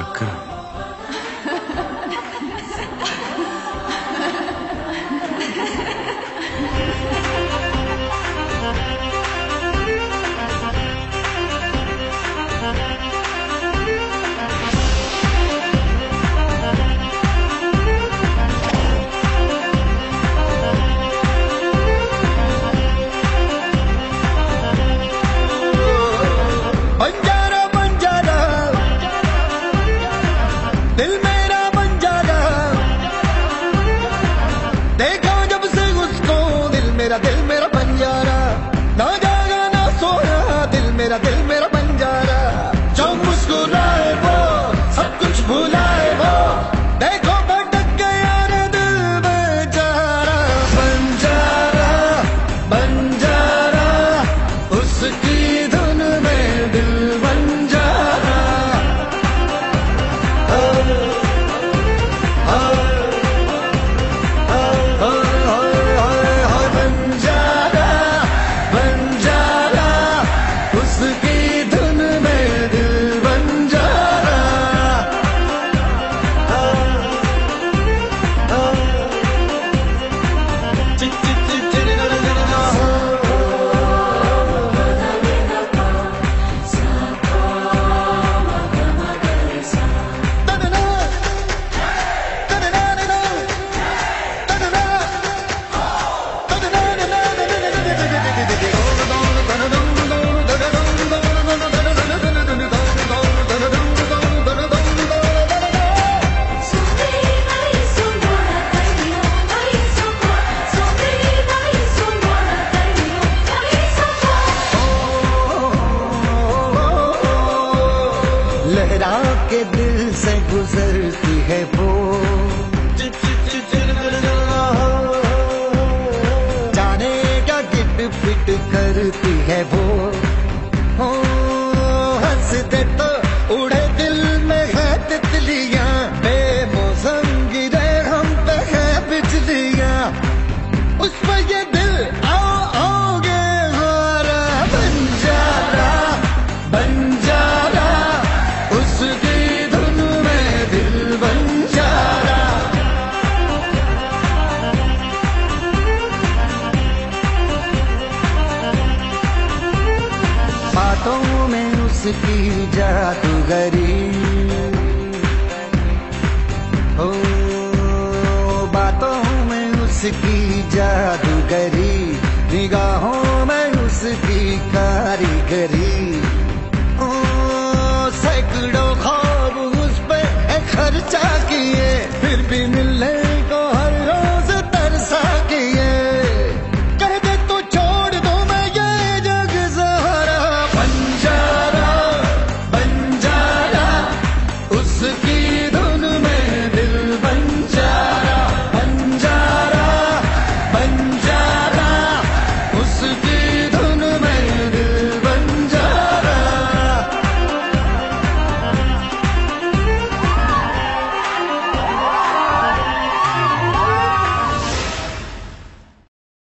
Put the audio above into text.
czekali. के दिल से गुजरती है वो। जाने क्या गिट पिट करती है वो। उसकी जादूगरी हो बातों में उसकी जादूगरी, निगाहों में उसकी कारीगरी। सैकड़ों खाब उस पर खर्चा किए, फिर भी मिलने